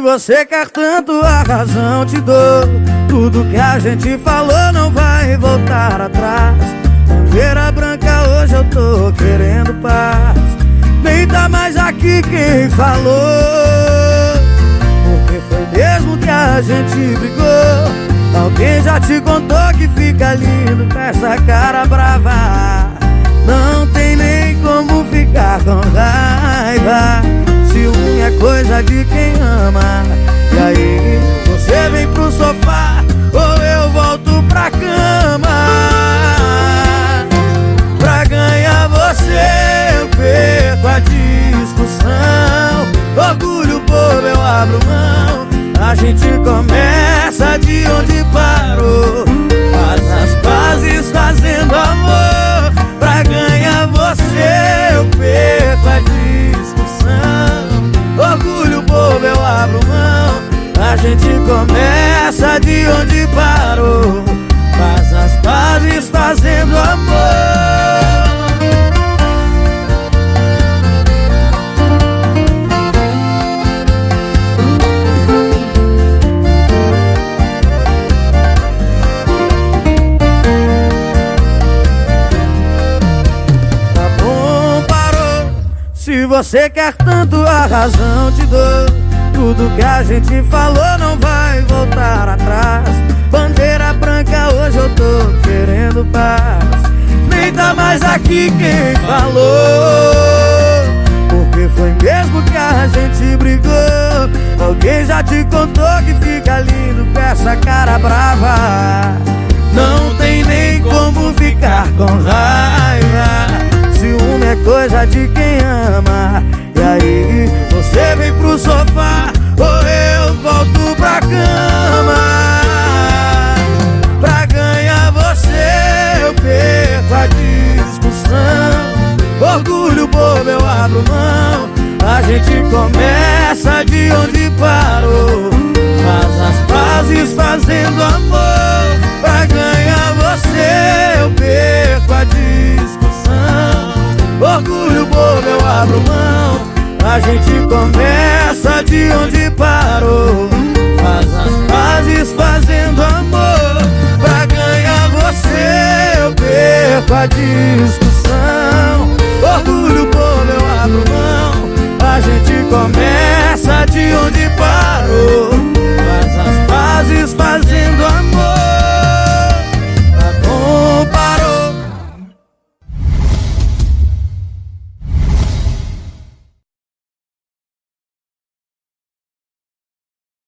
Se você quer tanto a razão te dou. Tudo que a gente falou não vai voltar atrás. Bandeira branca hoje eu tô querendo paz. Nem tá mais aqui quem falou. Porque foi mesmo que a gente brigou. Alguém já te contou que fica lindo com essa cara brava. Não tem de quem ama. E aí, você vem pro sofá Ou eu volto pra cama? Pra ganhar você eu perco a discussão. Orgulho bobo eu abro mão. A gente começa de onde parou você quer tanto a razão te dou Tudo que a gente falou não vai voltar atrás. Bandeira branca hoje eu tô querendo paz. Nem tá mais aqui quem falou. Porque foi mesmo que a gente brigou. Alguém já te contou que fica lindo com essa cara brava. Não tem nem como ficar com raiva. Ciúme é coisa de quem A gente começa de onde parou. Faz as pazes fazendo amor Pra ganhar você. Eu perco a discussão. Orgulho bobo eu abro mão. A gente começa de onde parou. Faz as pazes fazendo amor Pra ganhar você. Eu perco a discussão Começa de onde parou